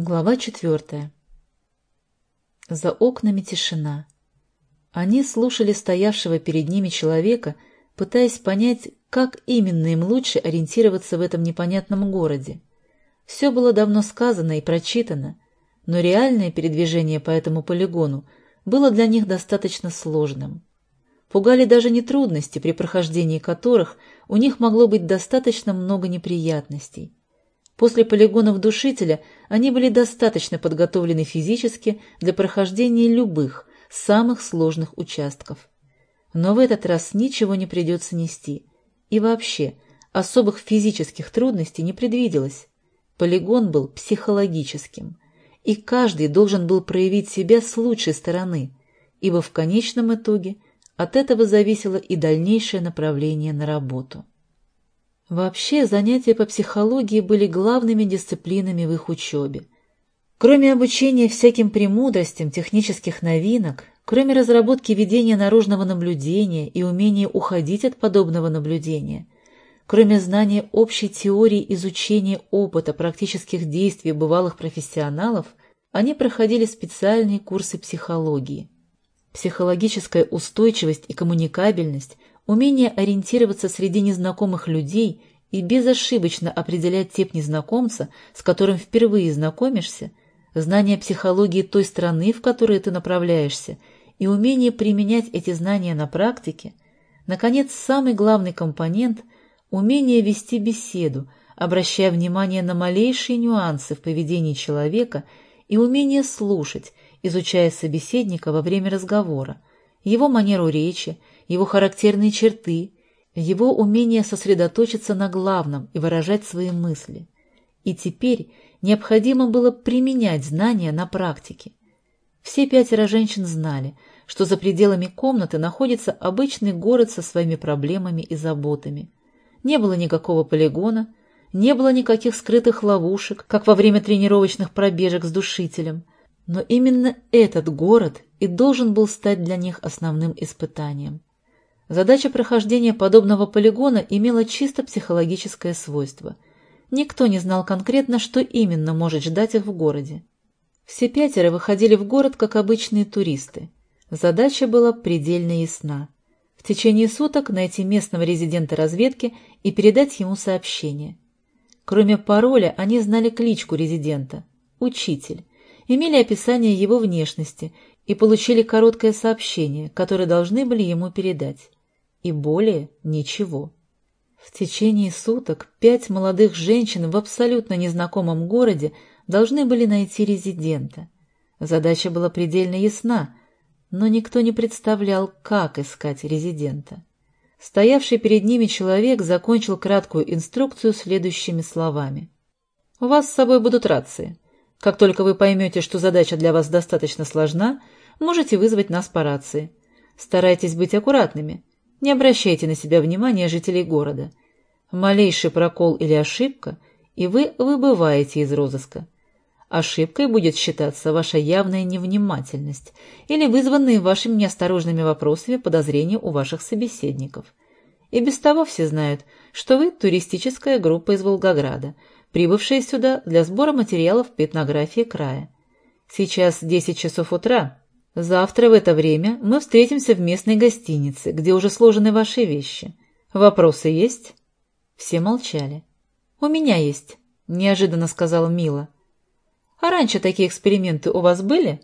Глава четвертая. За окнами тишина. Они слушали стоявшего перед ними человека, пытаясь понять, как именно им лучше ориентироваться в этом непонятном городе. Все было давно сказано и прочитано, но реальное передвижение по этому полигону было для них достаточно сложным. Пугали даже не трудности, при прохождении которых у них могло быть достаточно много неприятностей. После полигонов душителя они были достаточно подготовлены физически для прохождения любых, самых сложных участков. Но в этот раз ничего не придется нести. И вообще, особых физических трудностей не предвиделось. Полигон был психологическим. И каждый должен был проявить себя с лучшей стороны, ибо в конечном итоге от этого зависело и дальнейшее направление на работу. Вообще, занятия по психологии были главными дисциплинами в их учебе. Кроме обучения всяким премудростям технических новинок, кроме разработки ведения наружного наблюдения и умения уходить от подобного наблюдения, кроме знания общей теории изучения опыта практических действий бывалых профессионалов, они проходили специальные курсы психологии. Психологическая устойчивость и коммуникабельность Умение ориентироваться среди незнакомых людей и безошибочно определять тип незнакомца, с которым впервые знакомишься, знание психологии той страны, в которую ты направляешься, и умение применять эти знания на практике, наконец, самый главный компонент – умение вести беседу, обращая внимание на малейшие нюансы в поведении человека и умение слушать, изучая собеседника во время разговора, его манеру речи, его характерные черты, его умение сосредоточиться на главном и выражать свои мысли. И теперь необходимо было применять знания на практике. Все пятеро женщин знали, что за пределами комнаты находится обычный город со своими проблемами и заботами. Не было никакого полигона, не было никаких скрытых ловушек, как во время тренировочных пробежек с душителем. Но именно этот город и должен был стать для них основным испытанием. Задача прохождения подобного полигона имела чисто психологическое свойство. Никто не знал конкретно, что именно может ждать их в городе. Все пятеро выходили в город как обычные туристы. Задача была предельно ясна. В течение суток найти местного резидента разведки и передать ему сообщение. Кроме пароля, они знали кличку резидента – «Учитель», имели описание его внешности и получили короткое сообщение, которое должны были ему передать и более ничего. В течение суток пять молодых женщин в абсолютно незнакомом городе должны были найти резидента. Задача была предельно ясна, но никто не представлял, как искать резидента. Стоявший перед ними человек закончил краткую инструкцию следующими словами. «У вас с собой будут рации. Как только вы поймете, что задача для вас достаточно сложна, можете вызвать нас по рации. Старайтесь быть аккуратными. Не обращайте на себя внимания жителей города. Малейший прокол или ошибка, и вы выбываете из розыска. Ошибкой будет считаться ваша явная невнимательность или вызванные вашими неосторожными вопросами подозрения у ваших собеседников. И без того все знают, что вы туристическая группа из Волгограда, прибывшая сюда для сбора материалов по края. Сейчас 10 часов утра, Завтра в это время мы встретимся в местной гостинице, где уже сложены ваши вещи. Вопросы есть?» Все молчали. «У меня есть», — неожиданно сказала Мила. «А раньше такие эксперименты у вас были?»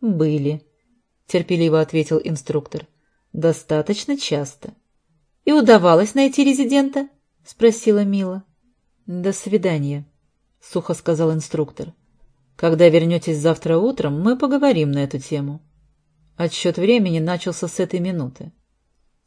«Были», — терпеливо ответил инструктор. «Достаточно часто». «И удавалось найти резидента?» — спросила Мила. «До свидания», — сухо сказал инструктор. Когда вернетесь завтра утром, мы поговорим на эту тему. Отсчет времени начался с этой минуты.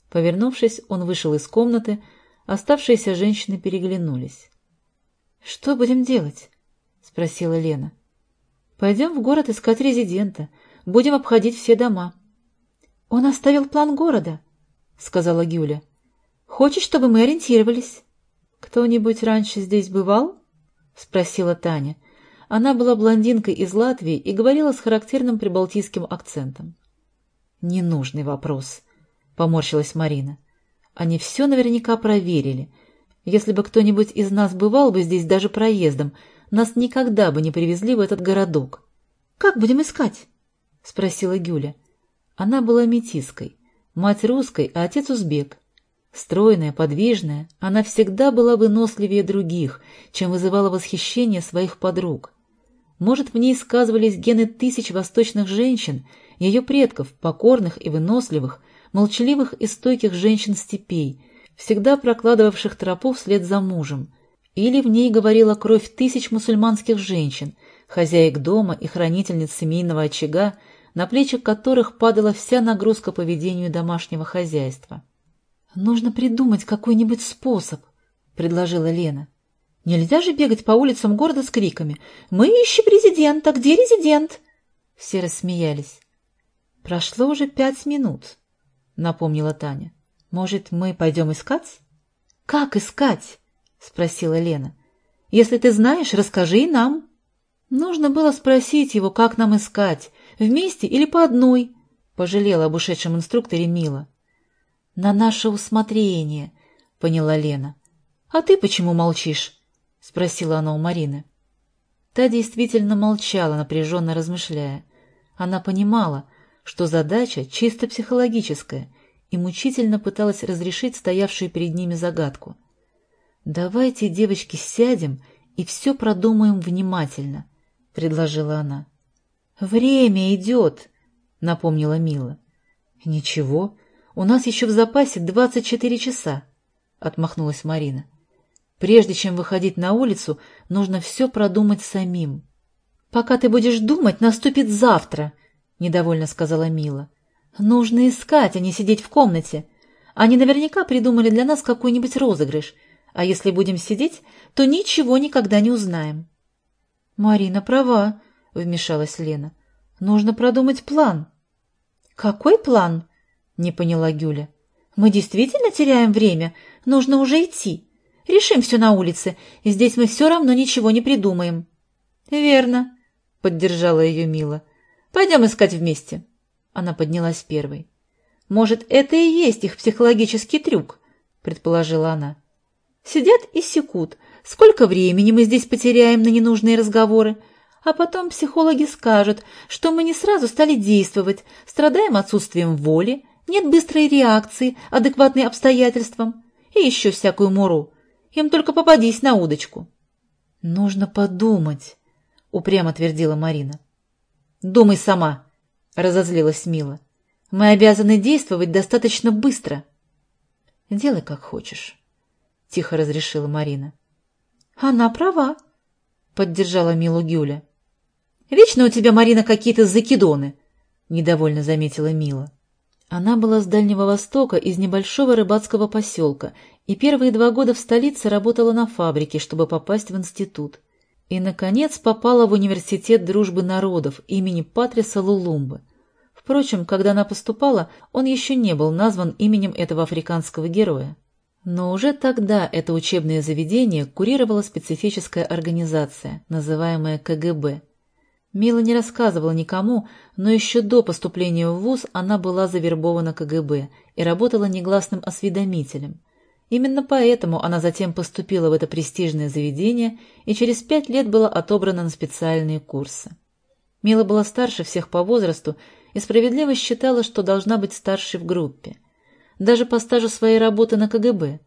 Повернувшись, он вышел из комнаты, оставшиеся женщины переглянулись. — Что будем делать? — спросила Лена. — Пойдем в город искать резидента. Будем обходить все дома. — Он оставил план города, — сказала Гюля. — Хочет, чтобы мы ориентировались. — Кто-нибудь раньше здесь бывал? — спросила Таня. — она была блондинкой из Латвии и говорила с характерным прибалтийским акцентом. «Ненужный вопрос», — поморщилась Марина. «Они все наверняка проверили. Если бы кто-нибудь из нас бывал бы здесь даже проездом, нас никогда бы не привезли в этот городок. — Как будем искать? — спросила Гюля. Она была метиской, мать русской, а отец узбек. Стройная, подвижная, она всегда была выносливее других, чем вызывала восхищение своих подруг. Может, в ней сказывались гены тысяч восточных женщин, ее предков, покорных и выносливых, молчаливых и стойких женщин степей, всегда прокладывавших тропу вслед за мужем. Или в ней говорила кровь тысяч мусульманских женщин, хозяек дома и хранительниц семейного очага, на плечи которых падала вся нагрузка по ведению домашнего хозяйства. «Нужно придумать какой-нибудь способ», — предложила Лена. «Нельзя же бегать по улицам города с криками «Мы ищем президента! Где резидент?» Все рассмеялись. «Прошло уже пять минут», — напомнила Таня. «Может, мы пойдем искать?» «Как искать?» — спросила Лена. «Если ты знаешь, расскажи и нам». Нужно было спросить его, как нам искать, вместе или по одной, — пожалела об ушедшем инструкторе Мила. «На наше усмотрение», — поняла Лена. «А ты почему молчишь?» — спросила она у Марины. Та действительно молчала, напряженно размышляя. Она понимала, что задача чисто психологическая, и мучительно пыталась разрешить стоявшую перед ними загадку. «Давайте, девочки, сядем и все продумаем внимательно», — предложила она. «Время идет», — напомнила Мила. «Ничего, у нас еще в запасе двадцать четыре часа, — отмахнулась Марина. Прежде чем выходить на улицу, нужно все продумать самим. — Пока ты будешь думать, наступит завтра, — недовольно сказала Мила. — Нужно искать, а не сидеть в комнате. Они наверняка придумали для нас какой-нибудь розыгрыш, а если будем сидеть, то ничего никогда не узнаем. — Марина права, — вмешалась Лена. — Нужно продумать план. — Какой план? Не поняла Гюля. Мы действительно теряем время? Нужно уже идти. Решим все на улице. Здесь мы все равно ничего не придумаем. Верно, поддержала ее Мила. Пойдем искать вместе. Она поднялась первой. Может, это и есть их психологический трюк, предположила она. Сидят и секут. Сколько времени мы здесь потеряем на ненужные разговоры? А потом психологи скажут, что мы не сразу стали действовать, страдаем отсутствием воли, нет быстрой реакции, адекватной обстоятельствам. И еще всякую муру. Им только попадись на удочку. — Нужно подумать, — упрямо твердила Марина. — Думай сама, — разозлилась Мила. — Мы обязаны действовать достаточно быстро. — Делай, как хочешь, — тихо разрешила Марина. — Она права, — поддержала Милу Гюля. — Вечно у тебя, Марина, какие-то закидоны, — недовольно заметила Мила. Она была с Дальнего Востока, из небольшого рыбацкого поселка, и первые два года в столице работала на фабрике, чтобы попасть в институт. И, наконец, попала в Университет дружбы народов имени Патриса Лулумбы. Впрочем, когда она поступала, он еще не был назван именем этого африканского героя. Но уже тогда это учебное заведение курировала специфическая организация, называемая КГБ – Мила не рассказывала никому, но еще до поступления в ВУЗ она была завербована КГБ и работала негласным осведомителем. Именно поэтому она затем поступила в это престижное заведение и через пять лет была отобрана на специальные курсы. Мила была старше всех по возрасту и справедливо считала, что должна быть старшей в группе. Даже по стажу своей работы на КГБ.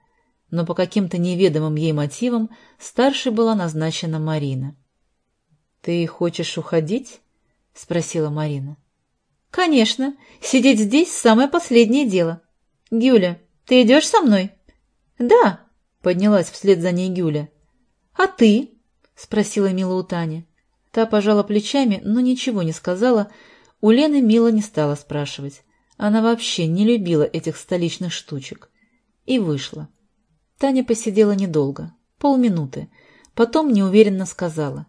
Но по каким-то неведомым ей мотивам старшей была назначена Марина. «Ты хочешь уходить?» — спросила Марина. «Конечно. Сидеть здесь — самое последнее дело. Гюля, ты идешь со мной?» «Да», — поднялась вслед за ней Гюля. «А ты?» — спросила Мила у Тани. Та пожала плечами, но ничего не сказала. У Лены Мила не стала спрашивать. Она вообще не любила этих столичных штучек. И вышла. Таня посидела недолго, полминуты. Потом неуверенно сказала.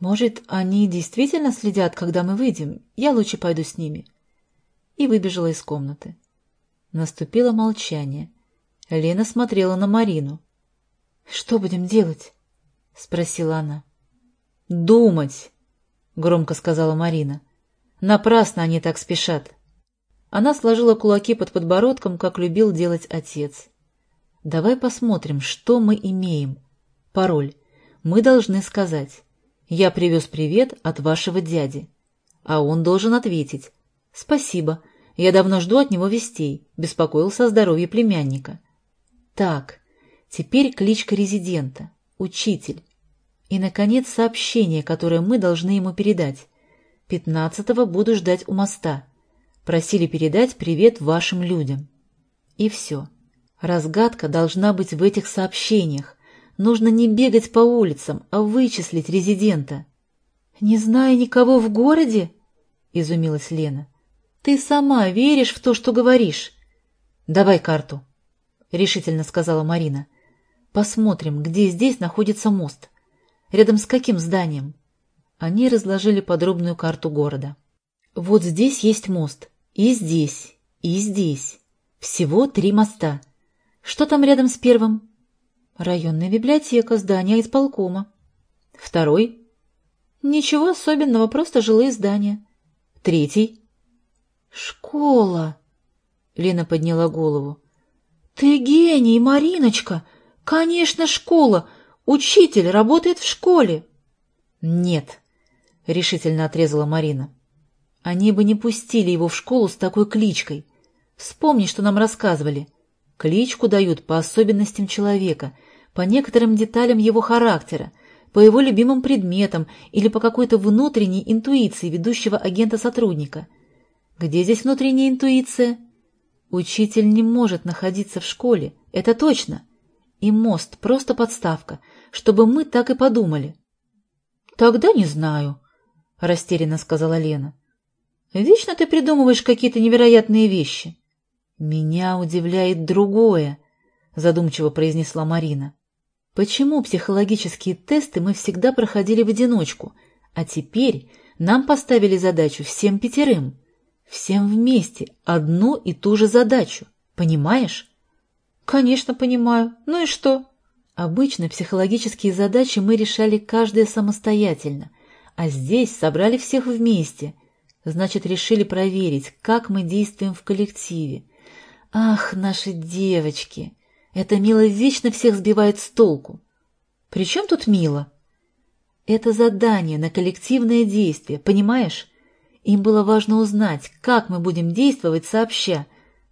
«Может, они действительно следят, когда мы выйдем? Я лучше пойду с ними». И выбежала из комнаты. Наступило молчание. Лена смотрела на Марину. «Что будем делать?» — спросила она. «Думать!» — громко сказала Марина. «Напрасно они так спешат». Она сложила кулаки под подбородком, как любил делать отец. «Давай посмотрим, что мы имеем. Пароль. мы должны сказать «Я привез привет от вашего дяди». А он должен ответить «Спасибо, я давно жду от него вестей, беспокоился о здоровье племянника». Так, теперь кличка резидента, учитель. И, наконец, сообщение, которое мы должны ему передать. Пятнадцатого буду ждать у моста. Просили передать привет вашим людям. И все. Разгадка должна быть в этих сообщениях. Нужно не бегать по улицам, а вычислить резидента. — Не зная никого в городе? — изумилась Лена. — Ты сама веришь в то, что говоришь? — Давай карту, — решительно сказала Марина. — Посмотрим, где здесь находится мост. Рядом с каким зданием? Они разложили подробную карту города. Вот здесь есть мост. И здесь. И здесь. Всего три моста. Что там рядом с первым? Районная библиотека, здание исполкома. Второй? Ничего особенного, просто жилые здания. Третий? Школа. Лена подняла голову. Ты гений, Мариночка! Конечно, школа! Учитель работает в школе. Нет, решительно отрезала Марина. Они бы не пустили его в школу с такой кличкой. Вспомни, что нам рассказывали. Кличку дают по особенностям человека, по некоторым деталям его характера, по его любимым предметам или по какой-то внутренней интуиции ведущего агента-сотрудника. Где здесь внутренняя интуиция? Учитель не может находиться в школе, это точно. И мост — просто подставка, чтобы мы так и подумали. — Тогда не знаю, — растерянно сказала Лена. — Вечно ты придумываешь какие-то невероятные вещи. — Меня удивляет другое, — задумчиво произнесла Марина. Почему психологические тесты мы всегда проходили в одиночку, а теперь нам поставили задачу всем пятерым? Всем вместе одну и ту же задачу. Понимаешь? Конечно, понимаю. Ну и что? Обычно психологические задачи мы решали каждая самостоятельно, а здесь собрали всех вместе. Значит, решили проверить, как мы действуем в коллективе. Ах, наши девочки! Эта Мила вечно всех сбивает с толку. При чем тут Мила? Это задание на коллективное действие, понимаешь? Им было важно узнать, как мы будем действовать сообща,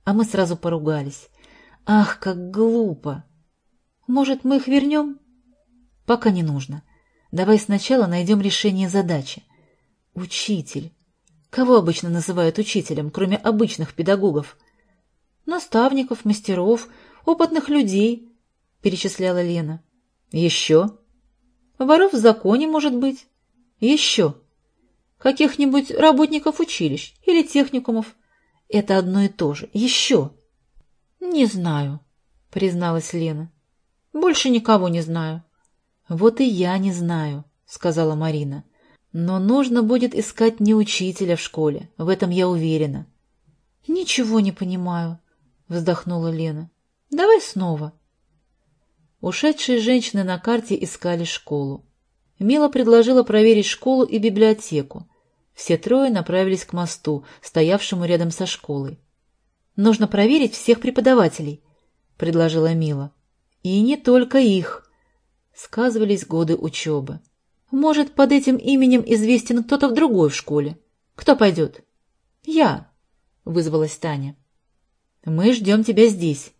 а мы сразу поругались. Ах, как глупо! Может, мы их вернем? Пока не нужно. Давай сначала найдем решение задачи. Учитель. Кого обычно называют учителем, кроме обычных педагогов? Наставников, мастеров, опытных людей, перечисляла Лена. Еще? Воров в законе, может быть. Еще. Каких-нибудь работников училищ или техникумов. Это одно и то же. Еще. Не знаю, призналась Лена. Больше никого не знаю. Вот и я не знаю, сказала Марина. Но нужно будет искать не учителя в школе, в этом я уверена. Ничего не понимаю, вздохнула Лена. Давай снова. Ушедшие женщины на карте искали школу. Мила предложила проверить школу и библиотеку. Все трое направились к мосту, стоявшему рядом со школой. «Нужно проверить всех преподавателей», — предложила Мила. «И не только их», — сказывались годы учебы. «Может, под этим именем известен кто-то в другой в школе. Кто пойдет?» «Я», — вызвалась Таня. «Мы ждем тебя здесь»,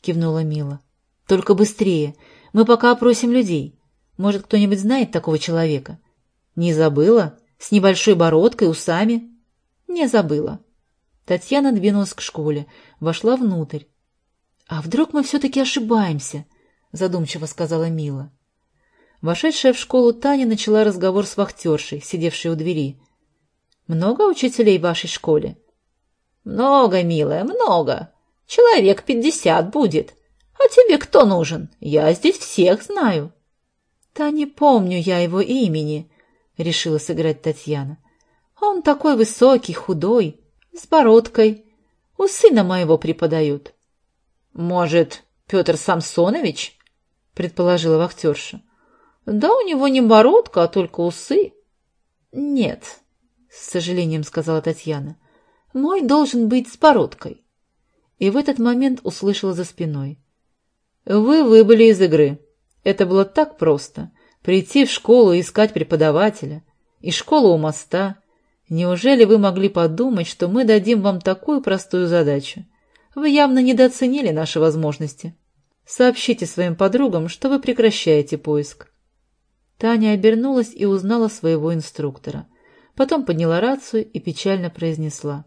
кивнула Мила. Только быстрее. Мы пока опросим людей. Может, кто-нибудь знает такого человека? Не забыла? С небольшой бородкой, усами? Не забыла. Татьяна двинулась к школе, вошла внутрь. «А вдруг мы все-таки ошибаемся?» — задумчиво сказала Мила. Вошедшая в школу Таня начала разговор с вахтершей, сидевшей у двери. «Много учителей в вашей школе?» «Много, милая, много. Человек пятьдесят будет. А тебе кто нужен? Я здесь всех знаю. Да не помню я его имени, решила сыграть Татьяна. Он такой высокий, худой, с бородкой. У сына моего преподают. Может, Петр Самсонович? предположила вахтерша. Да у него не бородка, а только усы. Нет, с сожалением сказала Татьяна. Мой должен быть с бородкой и в этот момент услышала за спиной. «Вы выбыли из игры. Это было так просто. Прийти в школу и искать преподавателя. И школа у моста. Неужели вы могли подумать, что мы дадим вам такую простую задачу? Вы явно недооценили наши возможности. Сообщите своим подругам, что вы прекращаете поиск. Таня обернулась и узнала своего инструктора. Потом подняла рацию и печально произнесла.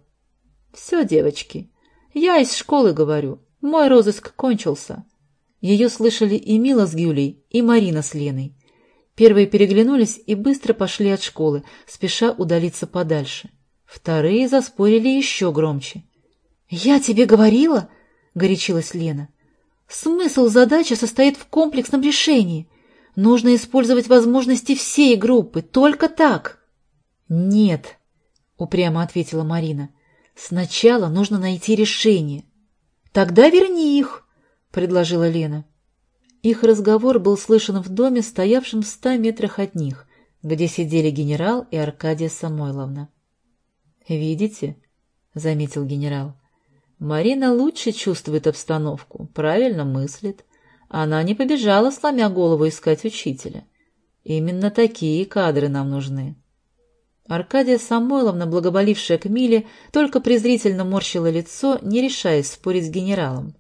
«Все, девочки, я из школы говорю. Мой розыск кончился». Ее слышали и Мила с Гюлей, и Марина с Леной. Первые переглянулись и быстро пошли от школы, спеша удалиться подальше. Вторые заспорили еще громче. «Я тебе говорила?» — горячилась Лена. «Смысл задачи состоит в комплексном решении. Нужно использовать возможности всей группы, только так». «Нет», — упрямо ответила Марина. «Сначала нужно найти решение». «Тогда верни их», — предложила Лена. Их разговор был слышен в доме, стоявшем в ста метрах от них, где сидели генерал и Аркадия Самойловна. «Видите?» — заметил генерал. Марина лучше чувствует обстановку, правильно мыслит. Она не побежала, сломя голову, искать учителя. Именно такие кадры нам нужны. Аркадия Самойловна, благоболившая к Миле, только презрительно морщила лицо, не решаясь спорить с генералом.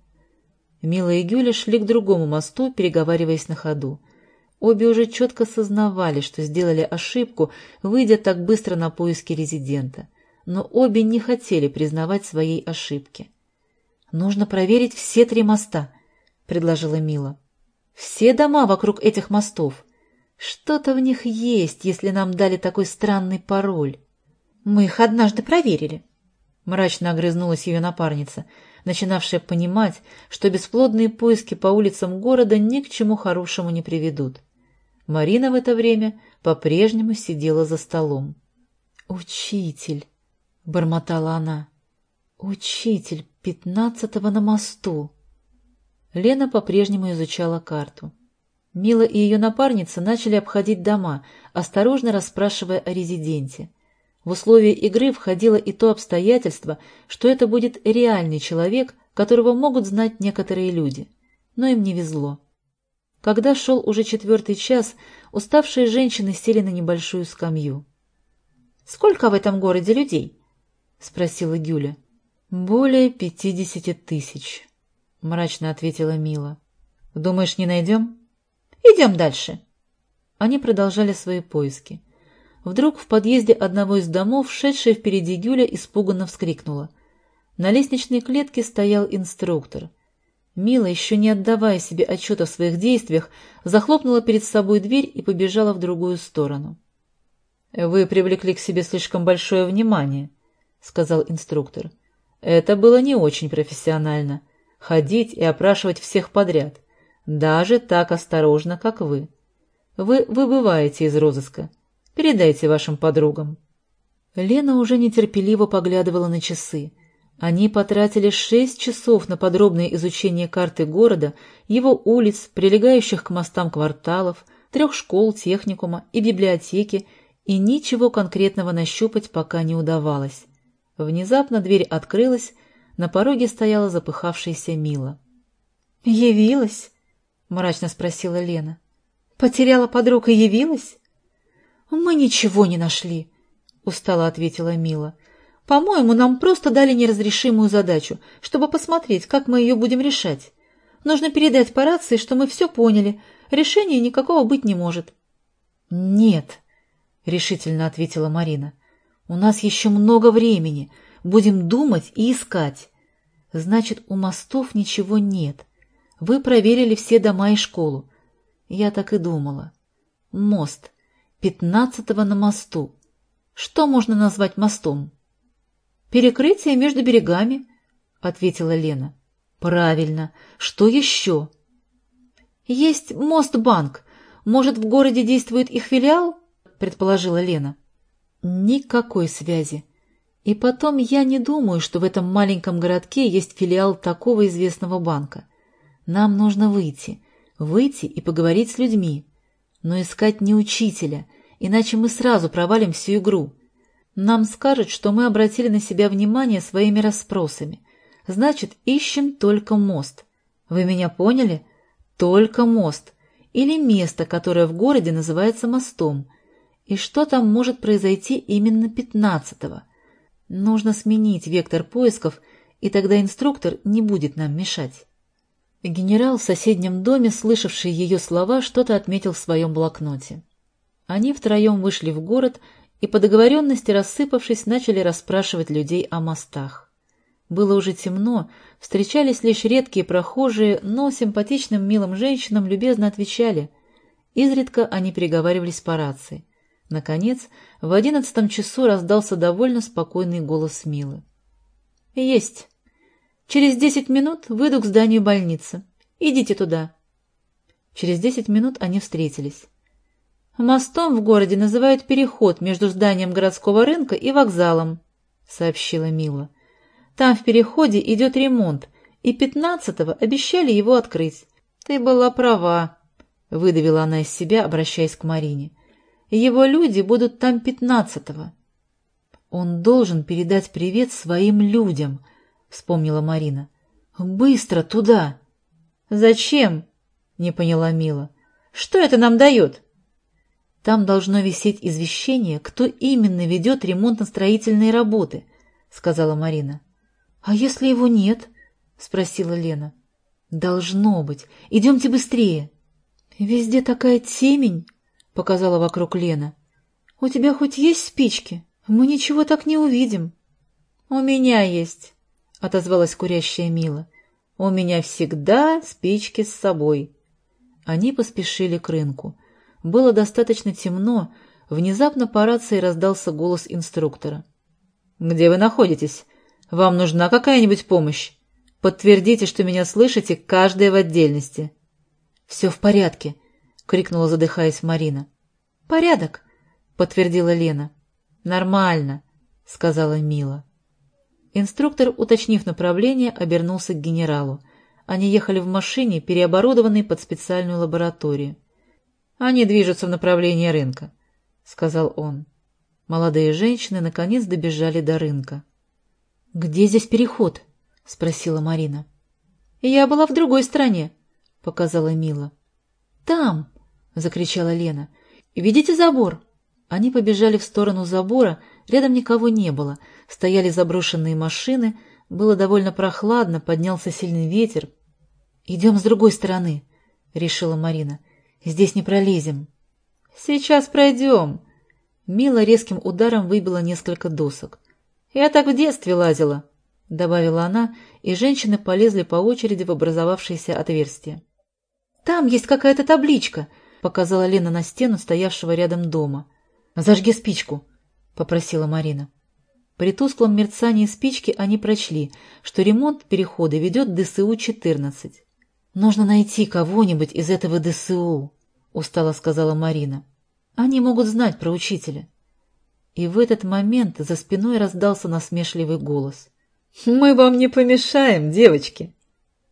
Мила и Гюля шли к другому мосту, переговариваясь на ходу. Обе уже четко сознавали, что сделали ошибку, выйдя так быстро на поиски резидента но обе не хотели признавать своей ошибки. «Нужно проверить все три моста», — предложила Мила. «Все дома вокруг этих мостов. Что-то в них есть, если нам дали такой странный пароль». «Мы их однажды проверили», — мрачно огрызнулась ее напарница, начинавшая понимать, что бесплодные поиски по улицам города ни к чему хорошему не приведут. Марина в это время по-прежнему сидела за столом. «Учитель!» — бормотала она. «Учитель пятнадцатого на мосту!» Лена по-прежнему изучала карту. Мила и ее напарница начали обходить дома, осторожно расспрашивая о резиденте. В условия игры входило и то обстоятельство, что это будет реальный человек, которого могут знать некоторые люди. Но им не везло. Когда шел уже четвертый час, уставшие женщины сели на небольшую скамью. «Сколько в этом городе людей?» — спросила Гюля. «Более пятидесяти тысяч», — мрачно ответила Мила. «Думаешь, не найдем?» «Идем дальше». Они продолжали свои поиски. Вдруг в подъезде одного из домов, шедшая впереди Гюля, испуганно вскрикнула. На лестничной клетке стоял инструктор. Мила, еще не отдавая себе отчета в своих действиях, захлопнула перед собой дверь и побежала в другую сторону. «Вы привлекли к себе слишком большое внимание», — сказал инструктор. «Это было не очень профессионально. Ходить и опрашивать всех подряд. Даже так осторожно, как вы. Вы выбываете из розыска. Передайте вашим подругам». Лена уже нетерпеливо поглядывала на часы. Они потратили шесть часов на подробное изучение карты города, его улиц, прилегающих к мостам кварталов, трех школ, техникума и библиотеки, и ничего конкретного нащупать пока не удавалось. Внезапно дверь открылась, на пороге стояла запыхавшаяся Мила. «Явилась?» — мрачно спросила Лена. «Потеряла подруг и явилась?» «Мы ничего не нашли», — устало ответила Мила. «По-моему, нам просто дали неразрешимую задачу, чтобы посмотреть, как мы ее будем решать. Нужно передать по рации, что мы все поняли. Решения никакого быть не может». «Нет», — решительно ответила Марина. У нас еще много времени. Будем думать и искать. Значит, у мостов ничего нет. Вы проверили все дома и школу. Я так и думала. Мост. Пятнадцатого на мосту. Что можно назвать мостом? Перекрытие между берегами, ответила Лена. Правильно. Что еще? Есть мост-банк. Может, в городе действует их филиал? предположила Лена. Никакой связи. И потом я не думаю, что в этом маленьком городке есть филиал такого известного банка. Нам нужно выйти, выйти и поговорить с людьми. Но искать не учителя, иначе мы сразу провалим всю игру. Нам скажут, что мы обратили на себя внимание своими расспросами. Значит, ищем только мост. Вы меня поняли? Только мост. или место, которое в городе называется мостом, и что там может произойти именно пятнадцатого. Нужно сменить вектор поисков, и тогда инструктор не будет нам мешать. Генерал в соседнем доме, слышавший ее слова, что-то отметил в своем блокноте. Они втроем вышли в город и, по договоренности рассыпавшись, начали расспрашивать людей о мостах. Было уже темно, встречались лишь редкие прохожие, но симпатичным милым женщинам любезно отвечали. Изредка они переговаривались по рации. Наконец, в одиннадцатом часу раздался довольно спокойный голос Милы. «Есть. Через десять минут выйду к зданию больницы. Идите туда». Через десять минут они встретились. «Мостом в городе называют переход между зданием городского рынка и вокзалом», — сообщила Мила. «Там в переходе идет ремонт, и пятнадцатого обещали его открыть. Ты была права», — выдавила она из себя, обращаясь к Марине. «Его люди будут там пятнадцатого». «Он должен передать привет своим людям», — вспомнила Марина. «Быстро туда!» «Зачем?» — не поняла Мила. «Что это нам дает?» Там должно висеть извещение, кто именно ведет ремонтно-строительные работы, — сказала Марина. — А если его нет? — спросила Лена. — Должно быть. Идемте быстрее. — Везде такая темень, — показала вокруг Лена. — У тебя хоть есть спички? Мы ничего так не увидим. — У меня есть, — отозвалась курящая Мила. — У меня всегда спички с собой. Они поспешили к рынку. Было достаточно темно, внезапно по рации раздался голос инструктора. «Где вы находитесь? Вам нужна какая-нибудь помощь? Подтвердите, что меня слышите, каждая в отдельности». «Все в порядке», — крикнула, задыхаясь Марина. «Порядок», — подтвердила Лена. «Нормально», — сказала Мила. Инструктор, уточнив направление, обернулся к генералу. Они ехали в машине, переоборудованной под специальную лабораторию. Они движутся в направлении рынка, — сказал он. Молодые женщины наконец добежали до рынка. — Где здесь переход? — спросила Марина. — Я была в другой стороне, — показала Мила. — Там! — закричала Лена. — Видите забор? Они побежали в сторону забора, рядом никого не было. Стояли заброшенные машины, было довольно прохладно, поднялся сильный ветер. — Идем с другой стороны, — решила Марина. Здесь не пролезем. Сейчас пройдем. Мила резким ударом выбила несколько досок. Я так в детстве лазила, — добавила она, и женщины полезли по очереди в образовавшееся отверстие. «Там есть какая-то табличка», — показала Лена на стену, стоявшего рядом дома. «Зажги спичку», — попросила Марина. При тусклом мерцании спички они прочли, что ремонт перехода ведет ДСУ-14. «Нужно найти кого-нибудь из этого ДСУ», устало сказала Марина. Они могут знать про учителя. И в этот момент за спиной раздался насмешливый голос. «Мы вам не помешаем, девочки!»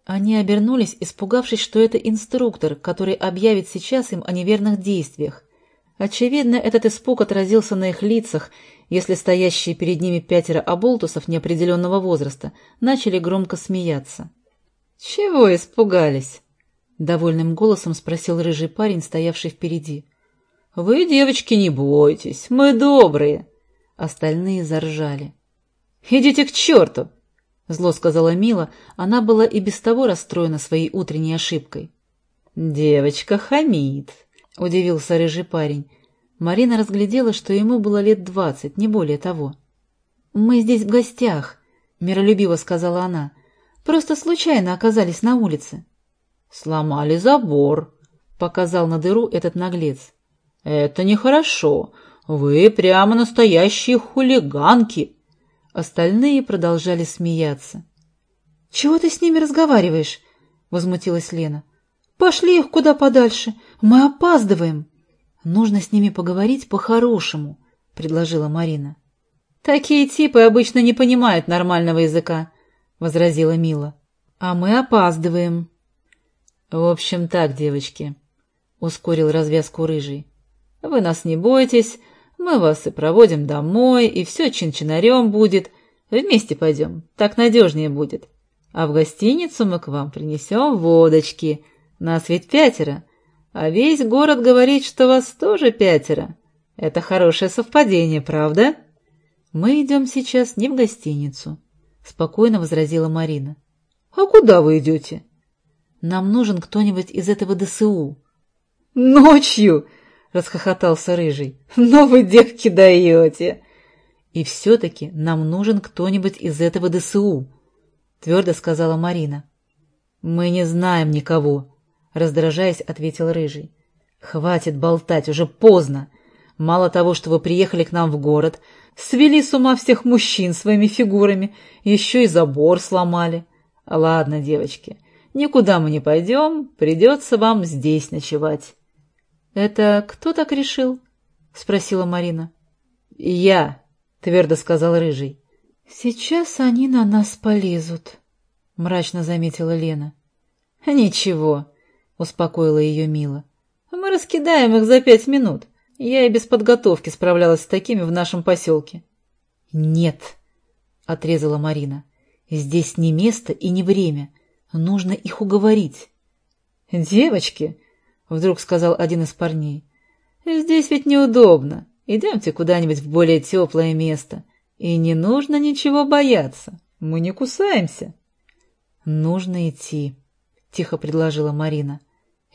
Они обернулись, испугавшись, что это инструктор, который объявит сейчас им о неверных действиях. Очевидно, этот испуг отразился на их лицах, если стоящие перед ними пятеро оболтусов неопределенного возраста начали громко смеяться. «Чего испугались?» — довольным голосом спросил рыжий парень, стоявший впереди. — Вы, девочки, не бойтесь, мы добрые. Остальные заржали. — Идите к черту! — зло сказала Мила. Она была и без того расстроена своей утренней ошибкой. — Девочка хамит, — удивился рыжий парень. Марина разглядела, что ему было лет двадцать, не более того. — Мы здесь в гостях, — миролюбиво сказала она. — Просто случайно оказались на улице. — «Сломали забор», — показал на дыру этот наглец. «Это нехорошо. Вы прямо настоящие хулиганки». Остальные продолжали смеяться. «Чего ты с ними разговариваешь?» — возмутилась Лена. «Пошли их куда подальше. Мы опаздываем». «Нужно с ними поговорить по-хорошему», — предложила Марина. «Такие типы обычно не понимают нормального языка», — возразила Мила. «А мы опаздываем», «В общем так, девочки», — ускорил развязку рыжий. «Вы нас не бойтесь, мы вас и проводим домой, и все чин-чинарем будет. Вместе пойдем, так надежнее будет. А в гостиницу мы к вам принесем водочки. Нас ведь пятеро. А весь город говорит, что вас тоже пятеро. Это хорошее совпадение, правда? Мы идем сейчас не в гостиницу, — спокойно возразила Марина. А куда вы идете? Нам нужен кто-нибудь из этого ДСУ. Ночью, — расхохотался Рыжий. Но вы, девки, даете. И все-таки нам нужен кто-нибудь из этого ДСУ, — твердо сказала Марина. Мы не знаем никого, раздражаясь, ответил Рыжий. «Хватит болтать, уже поздно. Мало того, что вы приехали к нам в город, свели с ума всех мужчин своими фигурами, еще и забор сломали. Ладно, девочки, никуда мы не пойдем, придется вам здесь ночевать». «Это кто так решил?» — спросила Марина. «Я», — твердо сказал Рыжий. «Сейчас они на нас полезут», — мрачно заметила Лена. «Ничего», — успокоила ее Мила. «Мы раскидаем их за пять минут. Я и без подготовки справлялась с такими в нашем поселке». «Нет», — отрезала Марина. «Здесь не место и не время. Нужно их уговорить». «Девочки», — вдруг сказал один из парней, — «здесь ведь неудобно. Идемте куда-нибудь в более теплое место. И не нужно ничего бояться. Мы не кусаемся». «Нужно идти», — тихо предложила Марина.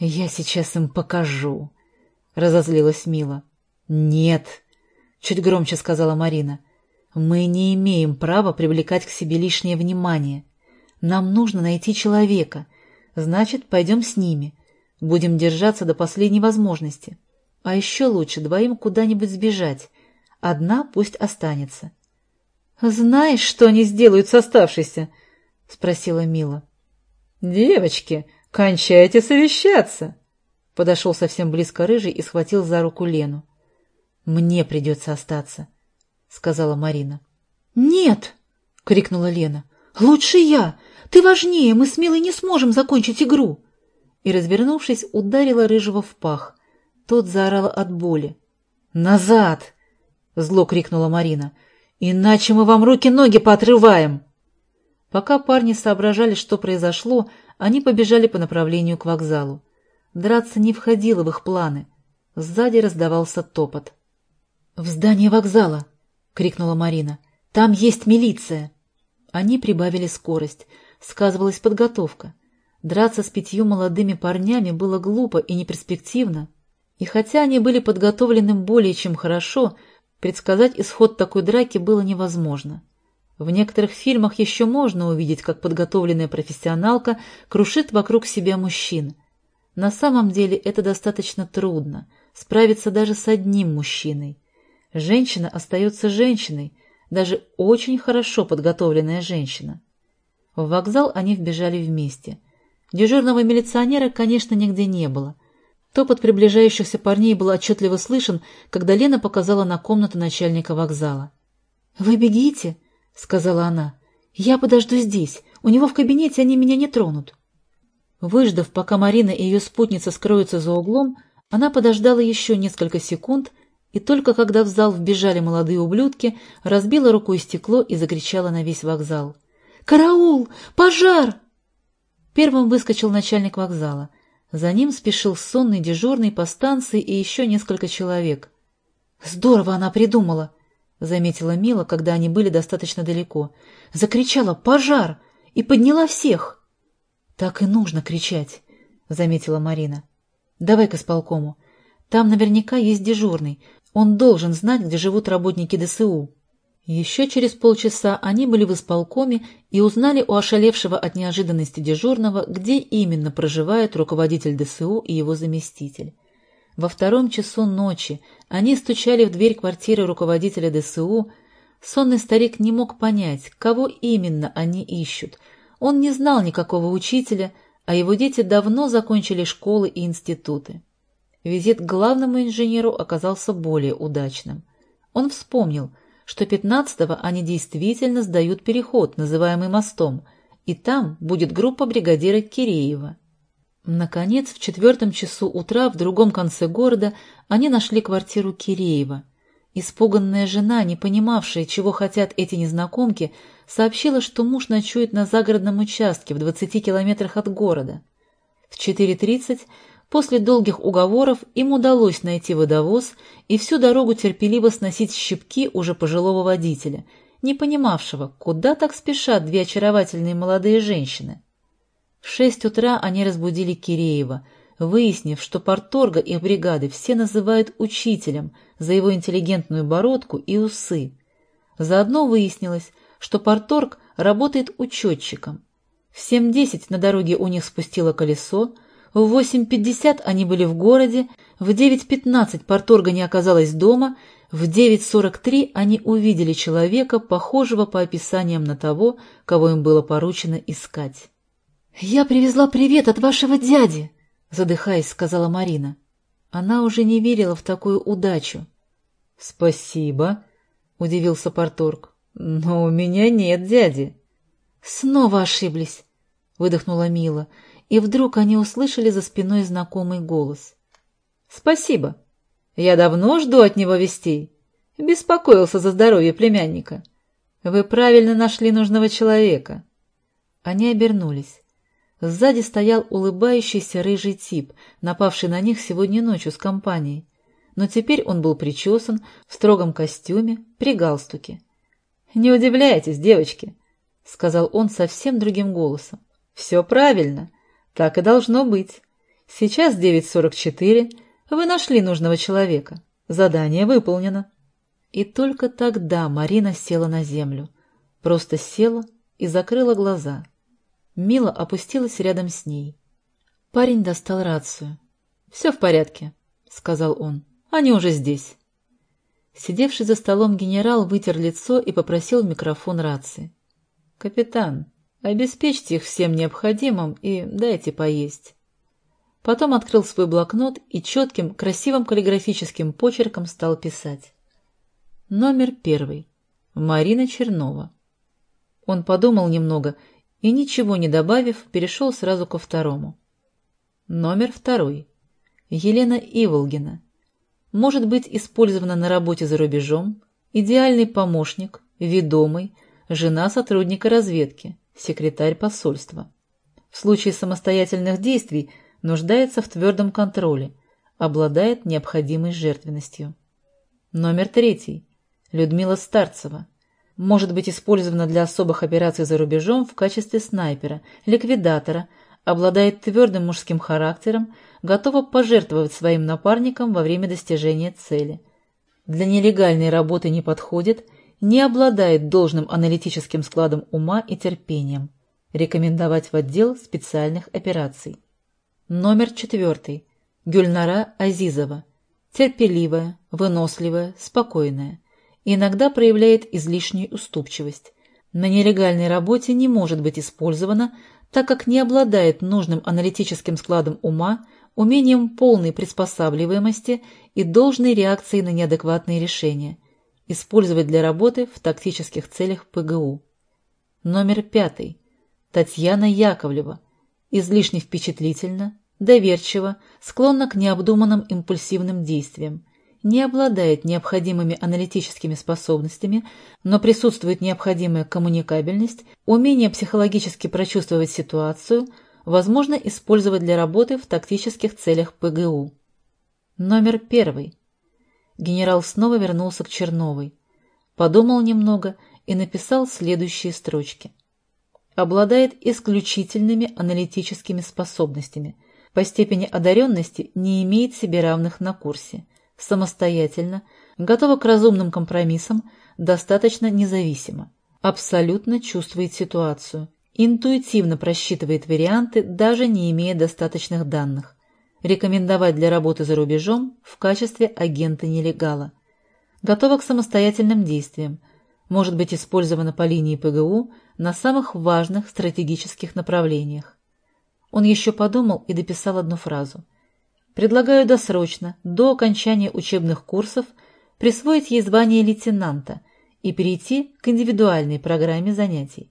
«Я сейчас им покажу», — разозлилась Мила. «Нет», — чуть громче сказала Марина, — «мы не имеем права привлекать к себе лишнее внимание. Нам нужно найти человека, значит, пойдем с ними, будем держаться до последней возможности. А еще лучше двоим куда-нибудь сбежать, одна пусть останется». «Знаешь, что они сделают с оставшейся?» — спросила Мила. «Девочки!» «Кончайте совещаться!» Подошел совсем близко Рыжий и схватил за руку Лену. «Мне придется остаться», — сказала Марина. «Нет!» — крикнула Лена. «Лучше я! Ты важнее! Мы с Милой не сможем закончить игру!» И, развернувшись, ударила Рыжего в пах. Тот заорал от боли. «Назад!» — зло крикнула Марина. «Иначе мы вам руки-ноги поотрываем!» Пока парни соображали, что произошло, они побежали по направлению к вокзалу. Драться не входило в их планы. Сзади раздавался топот. «В здание вокзала!» — крикнула Марина. «Там есть милиция!» Они прибавили скорость. Сказывалась подготовка. Драться с пятью молодыми парнями было глупо и неперспективно. И хотя они были подготовлены более чем хорошо, предсказать исход такой драки было невозможно. В некоторых фильмах еще можно увидеть, как подготовленная профессионалка крушит вокруг себя мужчин. На самом деле это достаточно трудно, справиться даже с одним мужчиной. Женщина остается женщиной, даже очень хорошо подготовленная женщина. В вокзал они вбежали вместе. Дежурного милиционера, конечно, нигде не было. Топот приближающихся парней был отчетливо слышен, когда Лена показала на комнату начальника вокзала. «Вы бегите!» — сказала она. «Я подожду здесь. У него в кабинете они меня не тронут». Выждав, пока Марина и ее спутница скроются за углом, она подождала еще несколько секунд и только когда в зал вбежали молодые ублюдки, разбила рукой стекло и закричала на весь вокзал. «Караул! Пожар!» Первым выскочил начальник вокзала. За ним спешил сонный дежурный по станции и еще несколько человек. «Здорово она придумала!» — заметила Мила, когда они были достаточно далеко. Закричала «Пожар!» и подняла всех. «Так и нужно кричать», — заметила Марина. «Давай к исполкому. Там наверняка есть дежурный. Он должен знать, где живут работники ДСУ». Еще через полчаса они были в исполкоме и узнали у ошалевшего от неожиданности дежурного, где именно проживает руководитель ДСУ и его заместитель. Во втором часу ночи они стучали в дверь квартиры руководителя ДСУ. Сонный старик не мог понять, кого именно они ищут. Он не знал никакого учителя, а его дети давно закончили школы и институты. Визит к главному инженеру оказался более удачным. Он вспомнил, что 15-го они действительно сдают переход, называемый мостом, и там будет группа бригадира Киреева. Наконец, в четвертом часу утра в другом конце города они нашли квартиру Киреева. Испуганная жена, не понимавшая, чего хотят эти незнакомки, сообщила, что муж ночует на загородном участке в 20 километрах от города. В 4.30 После долгих уговоров им удалось найти водовоз и всю дорогу терпеливо сносить щипки уже пожилого водителя, не понимавшего, куда так спешат две очаровательные молодые женщины. В шесть утра они разбудили Киреева, выяснив, что порторга их бригады все называют учителем за его интеллигентную бородку и усы. Заодно выяснилось, что порторг работает учетчиком. В 7.10 на дороге у них спустило колесо, в 8.50 они были в городе, в 9.15 порторга не оказалась дома, в 9.43 они увидели человека, похожего по описаниям на того, кого им было поручено искать. «Я привезла привет от вашего дяди!» — задыхаясь, сказала Марина. Она уже не верила в такую удачу. «Спасибо», — удивился порторг. «Но у меня нет дяди». «Снова ошиблись», — выдохнула Мила и вдруг они услышали за спиной знакомый голос. «Спасибо. Я давно жду от него вестей. Беспокоился за здоровье племянника. Вы правильно нашли нужного человека». Они обернулись. Сзади стоял улыбающийся рыжий тип, напавший на них сегодня ночью с компанией. Но теперь он был причесан, в строгом костюме, при галстуке. «Не удивляйтесь, девочки», — сказал он совсем другим голосом. «Все правильно. Так и должно быть. Сейчас 9.44. Вы нашли нужного человека. Задание выполнено. И только тогда Марина села на землю. Просто села и закрыла глаза. Мила опустилась рядом с ней. Парень достал рацию. «Все в порядке», — сказал он. «Они уже здесь». Сидевший за столом генерал вытер лицо и попросил микрофон рации. «Капитан, Обеспечьте их всем необходимым и дайте поесть. Потом открыл свой блокнот и четким, красивым каллиграфическим почерком стал писать. Номер первый. Марина Чернова. Он подумал немного и, ничего не добавив, перешел сразу ко второму. Номер второй. Елена Иволгина. Может быть использована на работе за рубежом, идеальный помощник, ведомый, жена сотрудника разведки, секретарь посольства. В случае самостоятельных действий нуждается в твердом контроле, обладает необходимой жертвенностью. Номер третий. Людмила Старцева. Может быть использована для особых операций за рубежом в качестве снайпера, ликвидатора, обладает твердым мужским характером, готова пожертвовать своим напарником во время достижения цели. Для нелегальной работы не подходит – не обладает должным аналитическим складом ума и терпением. Рекомендовать в отдел специальных операций. Номер четвертый. Гюльнара Азизова. Терпеливая, выносливая, спокойная. Иногда проявляет излишнюю уступчивость. На нелегальной работе не может быть использована, так как не обладает нужным аналитическим складом ума, умением полной приспосабливаемости и должной реакции на неадекватные решения – Использовать для работы в тактических целях ПГУ. Номер пятый. Татьяна Яковлева. Излишне впечатлительна, доверчива, склонна к необдуманным импульсивным действиям, не обладает необходимыми аналитическими способностями, но присутствует необходимая коммуникабельность, умение психологически прочувствовать ситуацию, возможно использовать для работы в тактических целях ПГУ. Номер первый. Генерал снова вернулся к Черновой. Подумал немного и написал следующие строчки. Обладает исключительными аналитическими способностями. По степени одаренности не имеет себе равных на курсе. Самостоятельно, готова к разумным компромиссам, достаточно независимо. Абсолютно чувствует ситуацию. Интуитивно просчитывает варианты, даже не имея достаточных данных рекомендовать для работы за рубежом в качестве агента-нелегала. Готова к самостоятельным действиям, может быть использована по линии ПГУ на самых важных стратегических направлениях. Он еще подумал и дописал одну фразу. «Предлагаю досрочно, до окончания учебных курсов, присвоить ей звание лейтенанта и перейти к индивидуальной программе занятий».